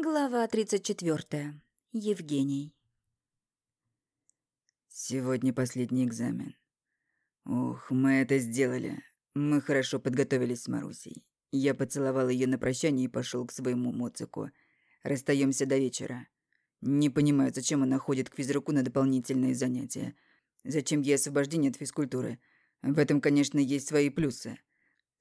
Глава 34. Евгений. Сегодня последний экзамен. Ух, мы это сделали. Мы хорошо подготовились с Марусей. Я поцеловал ее на прощание и пошел к своему моцику. Расстаемся до вечера. Не понимаю, зачем она ходит к физруку на дополнительные занятия. Зачем ей освобождение от физкультуры? В этом, конечно, есть свои плюсы.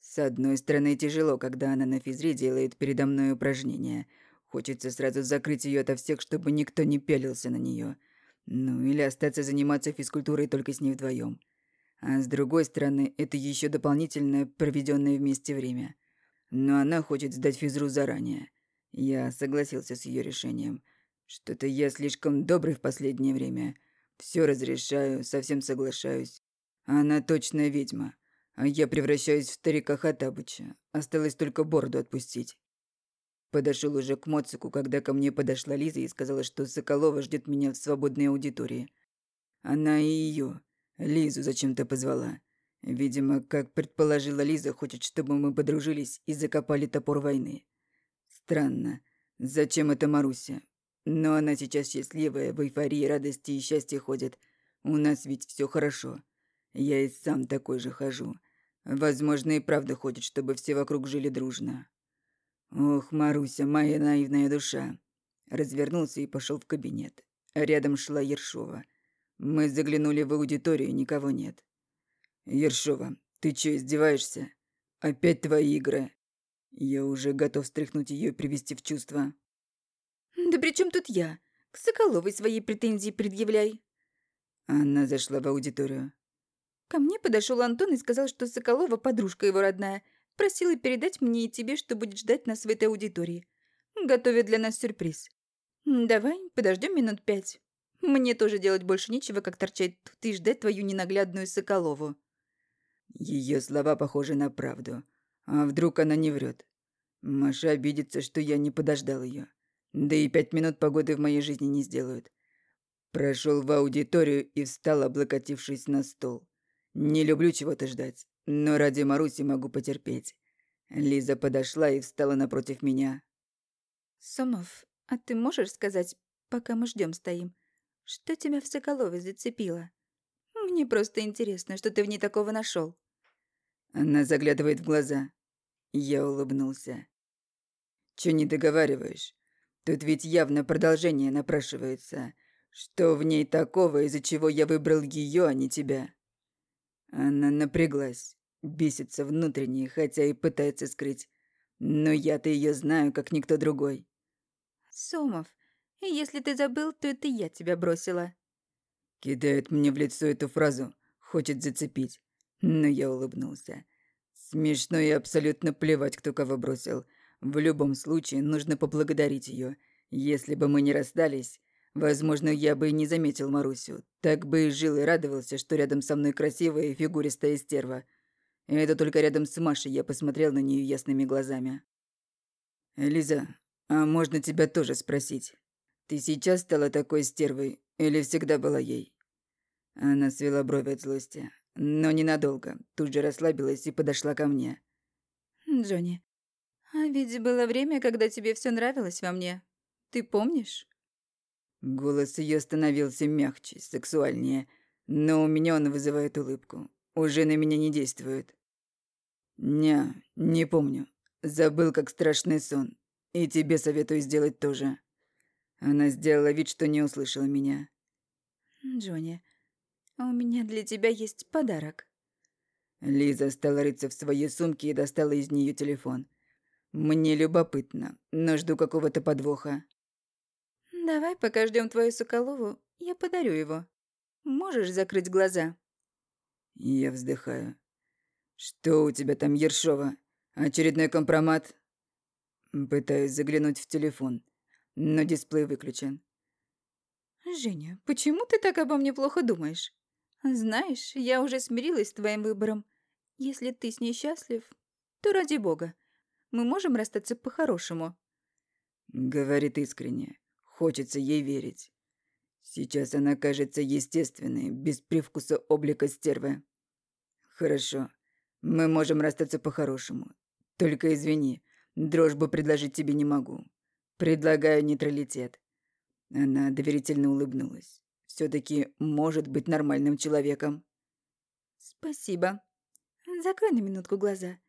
С одной стороны, тяжело, когда она на физре делает передо мной упражнения. Хочется сразу закрыть ее ото всех, чтобы никто не пялился на нее. Ну, или остаться заниматься физкультурой только с ней вдвоем. А с другой стороны, это еще дополнительное проведенное вместе время. Но она хочет сдать физру заранее. Я согласился с ее решением. Что-то я слишком добрый в последнее время. Все разрешаю, совсем соглашаюсь. Она точно ведьма. А я превращаюсь в старика Хатабыча. Осталось только бороду отпустить. Подошел уже к Моцику, когда ко мне подошла Лиза и сказала, что Соколова ждет меня в свободной аудитории. Она и ее, Лизу, зачем-то позвала. Видимо, как предположила Лиза, хочет, чтобы мы подружились и закопали топор войны. Странно. Зачем это Маруся? Но она сейчас счастливая, в эйфории, радости и счастье ходит. У нас ведь все хорошо. Я и сам такой же хожу. Возможно, и правда хочет, чтобы все вокруг жили дружно. Ох, Маруся, моя наивная душа. Развернулся и пошел в кабинет. Рядом шла Ершова. Мы заглянули в аудиторию, никого нет. Ершова, ты что, издеваешься? Опять твои игры. Я уже готов встряхнуть ее и привести в чувство. Да при чем тут я? К Соколовой свои претензии предъявляй. Она зашла в аудиторию. Ко мне подошел Антон и сказал, что Соколова подружка его родная. Просила передать мне и тебе, что будет ждать нас в этой аудитории. Готовит для нас сюрприз. Давай подождем минут пять. Мне тоже делать больше нечего, как торчать тут и ждать твою ненаглядную Соколову. Ее слова похожи на правду. А вдруг она не врет? Маша обидится, что я не подождал ее. Да и пять минут погоды в моей жизни не сделают. Прошел в аудиторию и встал, облокотившись на стол. Не люблю чего-то ждать, но ради Маруси могу потерпеть. Лиза подошла и встала напротив меня. Сомов, а ты можешь сказать, пока мы ждем стоим, что тебя в Соколове зацепило? Мне просто интересно, что ты в ней такого нашел. Она заглядывает в глаза. Я улыбнулся. Чё не договариваешь? Тут ведь явно продолжение напрашивается. Что в ней такого, из-за чего я выбрал ее, а не тебя? Она напряглась, бесится внутренне, хотя и пытается скрыть. Но я-то ее знаю, как никто другой. Сомов, если ты забыл, то это я тебя бросила. Кидает мне в лицо эту фразу, хочет зацепить. Но я улыбнулся. Смешно и абсолютно плевать, кто кого бросил. В любом случае, нужно поблагодарить ее. Если бы мы не расстались, Возможно, я бы и не заметил Марусю. Так бы и жил и радовался, что рядом со мной красивая и фигуристая стерва. Это только рядом с Машей я посмотрел на нее ясными глазами. «Лиза, а можно тебя тоже спросить? Ты сейчас стала такой стервой или всегда была ей?» Она свела брови от злости, но ненадолго. Тут же расслабилась и подошла ко мне. «Джонни, а ведь было время, когда тебе все нравилось во мне. Ты помнишь?» Голос ее становился мягче, сексуальнее, но у меня он вызывает улыбку. Уже на меня не действует. Не, не помню. Забыл, как страшный сон. И тебе советую сделать тоже. Она сделала вид, что не услышала меня. Джонни, у меня для тебя есть подарок. Лиза стала рыться в своей сумке и достала из нее телефон. Мне любопытно, но жду какого-то подвоха. «Давай, пока ждем твою Соколову, я подарю его. Можешь закрыть глаза?» Я вздыхаю. «Что у тебя там, Ершова? Очередной компромат?» Пытаюсь заглянуть в телефон, но дисплей выключен. «Женя, почему ты так обо мне плохо думаешь? Знаешь, я уже смирилась с твоим выбором. Если ты с ней счастлив, то ради бога. Мы можем расстаться по-хорошему». Говорит искренне. Хочется ей верить. Сейчас она кажется естественной, без привкуса облика стервы. Хорошо. Мы можем расстаться по-хорошему. Только извини, дружбу предложить тебе не могу. Предлагаю нейтралитет. Она доверительно улыбнулась. все таки может быть нормальным человеком. Спасибо. Закрой на минутку глаза.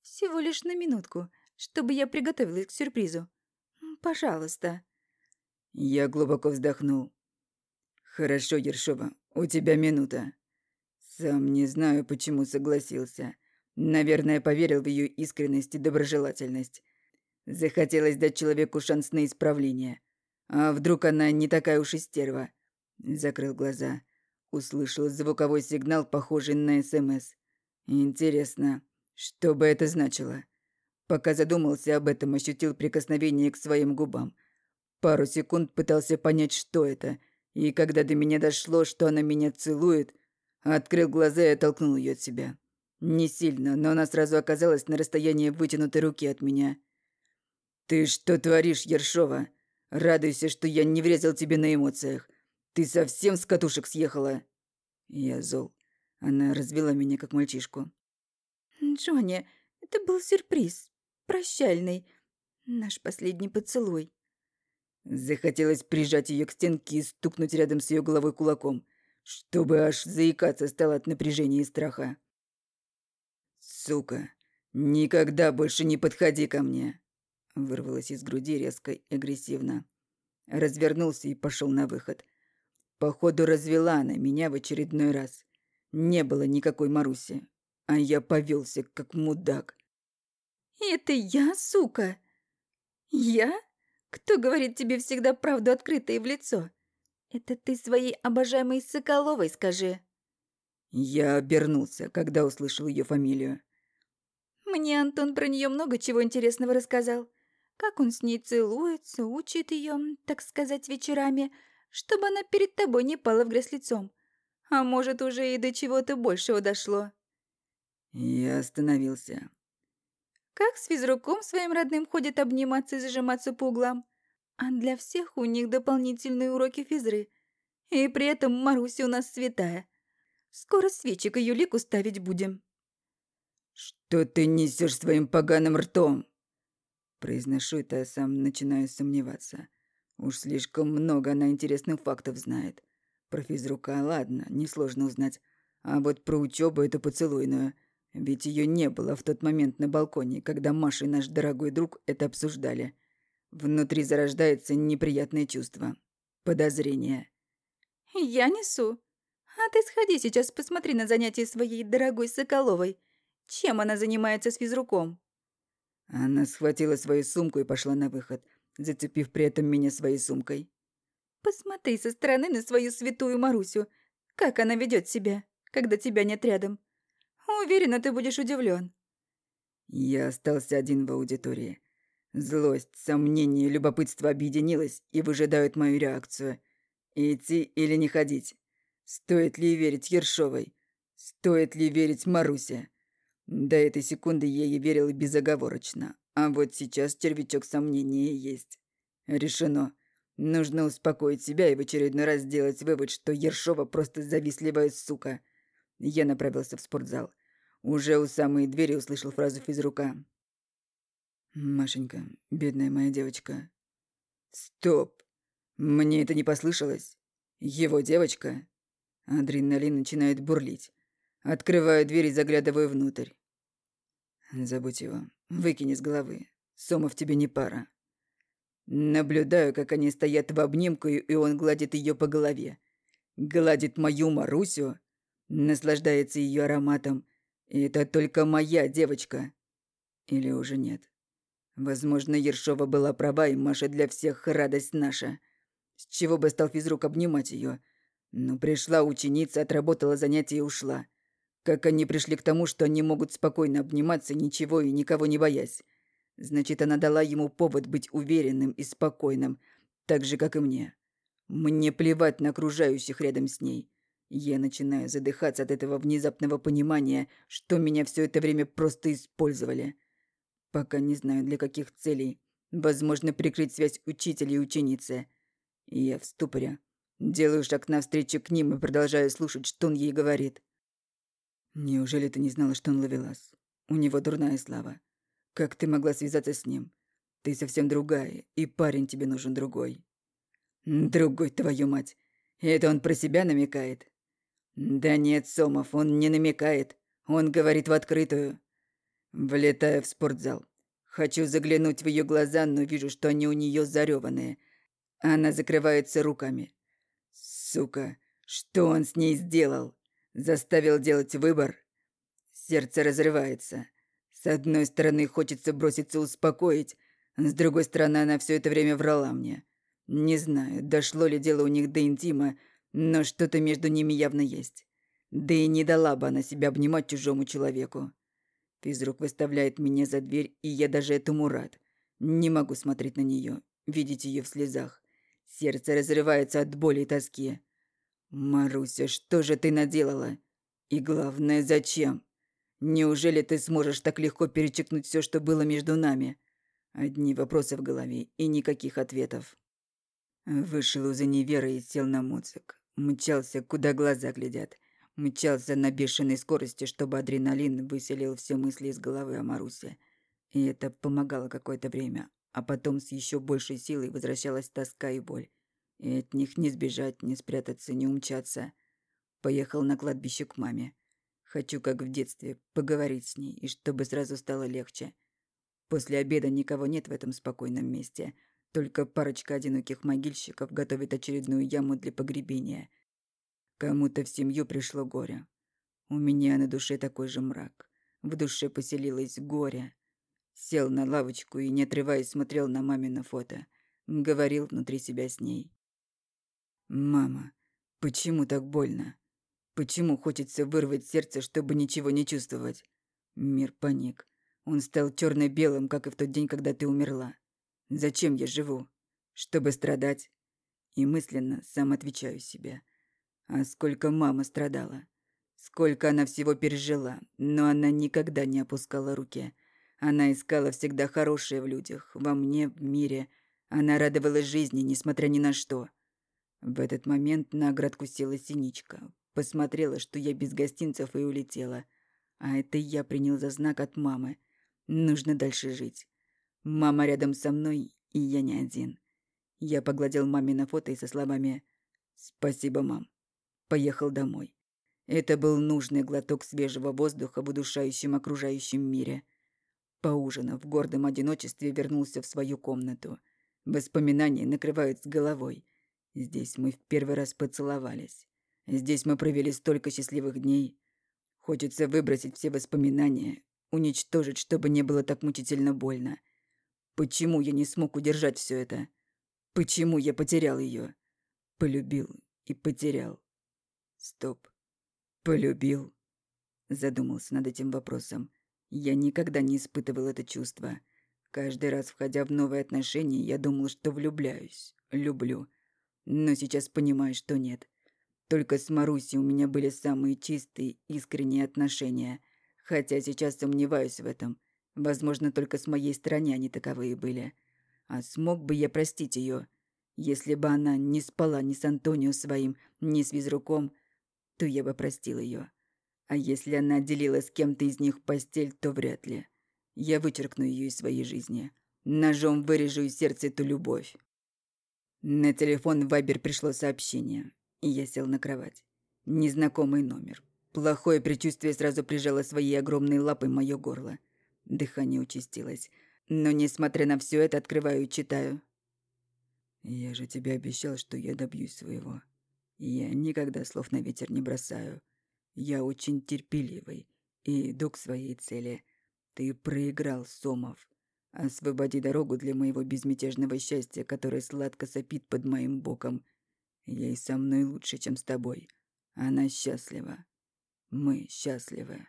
Всего лишь на минутку, чтобы я приготовилась к сюрпризу. Пожалуйста. Я глубоко вздохнул. Хорошо, Ершова, у тебя минута. Сам не знаю, почему согласился. Наверное, поверил в ее искренность и доброжелательность. Захотелось дать человеку шанс на исправление. А вдруг она не такая уж и стерва? Закрыл глаза. Услышал звуковой сигнал, похожий на СМС. Интересно, что бы это значило? Пока задумался об этом, ощутил прикосновение к своим губам. Пару секунд пытался понять, что это, и когда до меня дошло, что она меня целует, открыл глаза и оттолкнул ее от себя. Не сильно, но она сразу оказалась на расстоянии вытянутой руки от меня. «Ты что творишь, Ершова? Радуйся, что я не врезал тебе на эмоциях. Ты совсем с катушек съехала?» Я зол. Она развела меня как мальчишку. «Джонни, это был сюрприз. Прощальный. Наш последний поцелуй». Захотелось прижать ее к стенке и стукнуть рядом с ее головой кулаком, чтобы аж заикаться стало от напряжения и страха. «Сука, никогда больше не подходи ко мне!» Вырвалось из груди резко и агрессивно. Развернулся и пошел на выход. Походу, развела она меня в очередной раз. Не было никакой Маруси, а я повелся как мудак. «Это я, сука? Я? Кто говорит тебе всегда правду открыто и в лицо? Это ты своей обожаемой Соколовой скажи». Я обернулся, когда услышал ее фамилию. Мне Антон про нее много чего интересного рассказал. Как он с ней целуется, учит ее, так сказать, вечерами, чтобы она перед тобой не пала в грязь лицом. А может, уже и до чего-то большего дошло. Я остановился. Как с физруком своим родным ходят обниматься и зажиматься по углам. А для всех у них дополнительные уроки физры. И при этом Маруся у нас святая. Скоро свечи к ее лику ставить будем. «Что ты несешь своим поганым ртом?» Произношу это, а сам начинаю сомневаться. Уж слишком много она интересных фактов знает. Про физрука, ладно, несложно узнать. А вот про учебу эту поцелуйную. Ведь ее не было в тот момент на балконе, когда Маша и наш дорогой друг это обсуждали. Внутри зарождается неприятное чувство. Подозрение. «Я несу. А ты сходи сейчас, посмотри на занятия своей дорогой Соколовой. Чем она занимается с физруком?» Она схватила свою сумку и пошла на выход, зацепив при этом меня своей сумкой. «Посмотри со стороны на свою святую Марусю. Как она ведет себя, когда тебя нет рядом. Уверена, ты будешь удивлен. Я остался один в аудитории. Злость, сомнение, любопытство объединилось и выжидают мою реакцию. Идти или не ходить? Стоит ли верить Ершовой? Стоит ли верить Марусе? До этой секунды я ей верил безоговорочно, а вот сейчас червячок сомнения есть. Решено. Нужно успокоить себя и в очередной раз сделать вывод, что Ершова просто завистливая сука. Я направился в спортзал. Уже у самой двери услышал фразу физрука. «Машенька, бедная моя девочка». «Стоп! Мне это не послышалось. Его девочка?» Адреналин начинает бурлить. Открываю дверь и заглядываю внутрь. Забудь его. Выкини с головы. Сомов тебе не пара. Наблюдаю, как они стоят в обнимку, и он гладит ее по голове. Гладит мою Марусю, наслаждается ее ароматом. И это только моя девочка. Или уже нет? Возможно, Ершова была права, и Маша для всех радость наша. С чего бы стал физрук обнимать ее? Ну, пришла ученица, отработала занятие и ушла. Как они пришли к тому, что они могут спокойно обниматься, ничего и никого не боясь. Значит, она дала ему повод быть уверенным и спокойным, так же, как и мне. Мне плевать на окружающих рядом с ней. Я начинаю задыхаться от этого внезапного понимания, что меня все это время просто использовали. Пока не знаю, для каких целей. Возможно, прикрыть связь учителя и ученицы. я в ступоре. Делаю шаг навстречу к ним и продолжаю слушать, что он ей говорит. Неужели ты не знала, что он ловелас? У него дурная слава. Как ты могла связаться с ним? Ты совсем другая, и парень тебе нужен другой. Другой, твою мать. Это он про себя намекает? Да нет, Сомов, он не намекает. Он говорит в открытую. Влетаю в спортзал. Хочу заглянуть в ее глаза, но вижу, что они у нее зареванные. Она закрывается руками. Сука, что он с ней сделал? Заставил делать выбор? Сердце разрывается. С одной стороны, хочется броситься успокоить, с другой стороны, она все это время врала мне. Не знаю, дошло ли дело у них до интима, но что-то между ними явно есть. Да и не дала бы она себя обнимать чужому человеку. Физрук выставляет меня за дверь, и я даже этому рад. Не могу смотреть на нее, видеть ее в слезах. Сердце разрывается от боли и тоски. «Маруся, что же ты наделала? И главное, зачем? Неужели ты сможешь так легко перечекнуть все, что было между нами?» Одни вопросы в голове и никаких ответов. Вышел из универа и сел на моцик. Мчался, куда глаза глядят. Мчался на бешеной скорости, чтобы адреналин выселил все мысли из головы о Марусе. И это помогало какое-то время. А потом с еще большей силой возвращалась тоска и боль. И от них не сбежать, не спрятаться, не умчаться. Поехал на кладбище к маме. Хочу, как в детстве, поговорить с ней, и чтобы сразу стало легче. После обеда никого нет в этом спокойном месте. Только парочка одиноких могильщиков готовит очередную яму для погребения. Кому-то в семью пришло горе. У меня на душе такой же мрак. В душе поселилось горе. Сел на лавочку и, не отрываясь, смотрел на мамино фото. Говорил внутри себя с ней. «Мама, почему так больно? Почему хочется вырвать сердце, чтобы ничего не чувствовать?» Мир паник. Он стал черно-белым, как и в тот день, когда ты умерла. Зачем я живу? Чтобы страдать? И мысленно сам отвечаю себе. А сколько мама страдала. Сколько она всего пережила, но она никогда не опускала руки. Она искала всегда хорошее в людях, во мне, в мире. Она радовалась жизни, несмотря ни на что. В этот момент на оградку села синичка. Посмотрела, что я без гостинцев и улетела. А это я принял за знак от мамы – Нужно дальше жить. Мама рядом со мной, и я не один. Я погладил маме на фото и со словами «Спасибо, мам». Поехал домой. Это был нужный глоток свежего воздуха в удушающем окружающем мире. Поужинав в гордом одиночестве, вернулся в свою комнату. Воспоминания накрывают с головой. Здесь мы в первый раз поцеловались. Здесь мы провели столько счастливых дней. Хочется выбросить все воспоминания, Уничтожить, чтобы не было так мучительно больно. Почему я не смог удержать все это? Почему я потерял ее? Полюбил и потерял. Стоп. Полюбил? Задумался над этим вопросом. Я никогда не испытывал это чувство. Каждый раз, входя в новые отношения, я думал, что влюбляюсь, люблю. Но сейчас понимаю, что нет. Только с Марусей у меня были самые чистые, искренние отношения – Хотя сейчас сомневаюсь в этом. Возможно, только с моей стороны они таковые были. А смог бы я простить ее, если бы она не спала ни с Антонио своим, ни с Визруком, то я бы простил ее. А если она делила с кем-то из них постель, то вряд ли. Я вычеркну ее из своей жизни. Ножом вырежу из сердца эту любовь. На телефон Вайбер пришло сообщение, и я сел на кровать. Незнакомый номер. Плохое предчувствие сразу прижало своей огромной лапой моё горло. Дыхание участилось. Но, несмотря на все это, открываю и читаю. «Я же тебе обещал, что я добьюсь своего. Я никогда слов на ветер не бросаю. Я очень терпеливый и иду к своей цели. Ты проиграл, Сомов. Освободи дорогу для моего безмятежного счастья, которое сладко сопит под моим боком. Ей со мной лучше, чем с тобой. Она счастлива. Мы счастливы.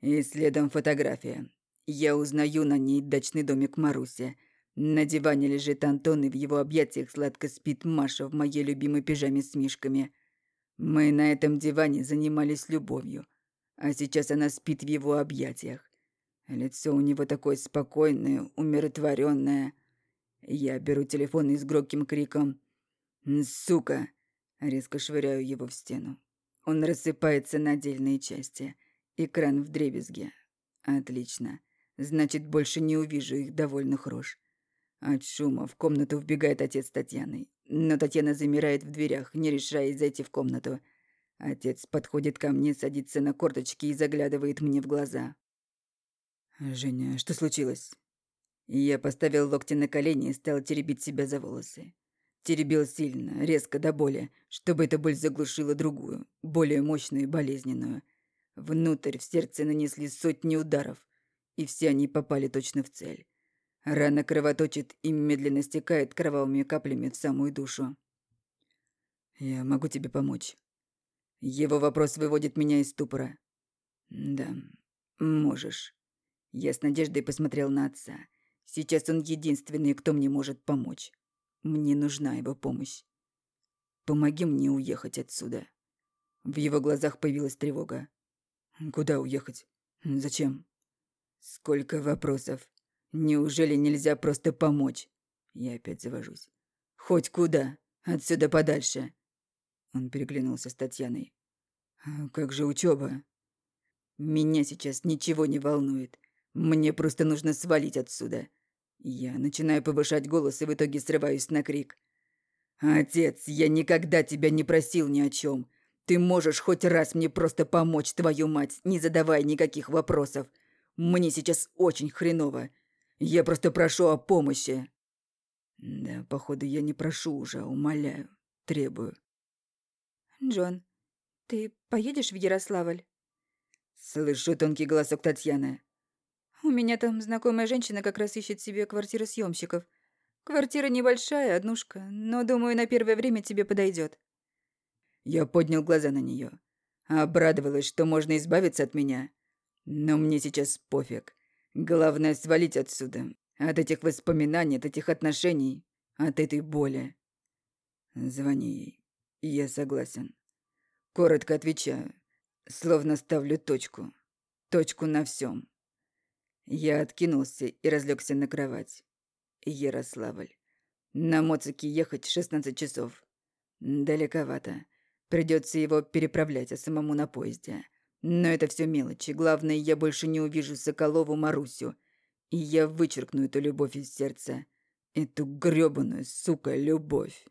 И следом фотография. Я узнаю на ней дачный домик Маруси. На диване лежит Антон, и в его объятиях сладко спит Маша в моей любимой пижаме с мишками. Мы на этом диване занимались любовью, а сейчас она спит в его объятиях. Лицо у него такое спокойное, умиротворенное. Я беру телефон и с громким криком «Сука!» резко швыряю его в стену. Он рассыпается на отдельные части. Экран в дребезге. Отлично. Значит, больше не увижу их довольных рож. От шума в комнату вбегает отец Татьяны. Но Татьяна замирает в дверях, не решаясь зайти в комнату. Отец подходит ко мне, садится на корточки и заглядывает мне в глаза. «Женя, что случилось?» Я поставил локти на колени и стал теребить себя за волосы. Теребил сильно, резко до боли, чтобы эта боль заглушила другую, более мощную и болезненную. Внутрь в сердце нанесли сотни ударов, и все они попали точно в цель. Рана кровоточит и медленно стекает кровавыми каплями в самую душу. «Я могу тебе помочь». Его вопрос выводит меня из ступора. «Да, можешь». Я с надеждой посмотрел на отца. Сейчас он единственный, кто мне может помочь. Мне нужна его помощь. Помоги мне уехать отсюда. В его глазах появилась тревога. Куда уехать? Зачем? Сколько вопросов. Неужели нельзя просто помочь? Я опять завожусь. Хоть куда. Отсюда подальше. Он переглянулся с Татьяной. «А как же учеба? Меня сейчас ничего не волнует. Мне просто нужно свалить отсюда. Я начинаю повышать голос и в итоге срываюсь на крик. «Отец, я никогда тебя не просил ни о чем. Ты можешь хоть раз мне просто помочь, твою мать, не задавая никаких вопросов. Мне сейчас очень хреново. Я просто прошу о помощи». Да, походу, я не прошу уже, а умоляю, требую. «Джон, ты поедешь в Ярославль?» Слышу тонкий голосок Татьяны. У меня там знакомая женщина как раз ищет себе квартиросъемщиков. Квартира небольшая, однушка, но, думаю, на первое время тебе подойдет. Я поднял глаза на нее. Обрадовалась, что можно избавиться от меня. Но мне сейчас пофиг. Главное свалить отсюда. От этих воспоминаний, от этих отношений, от этой боли. Звони ей. Я согласен. Коротко отвечаю. Словно ставлю точку. Точку на всем. Я откинулся и разлегся на кровать. Ярославль. На моцике ехать 16 часов. Далековато. Придется его переправлять, а самому на поезде. Но это все мелочи. Главное, я больше не увижу Соколову Марусю. И я вычеркну эту любовь из сердца. Эту грёбаную, сука, любовь.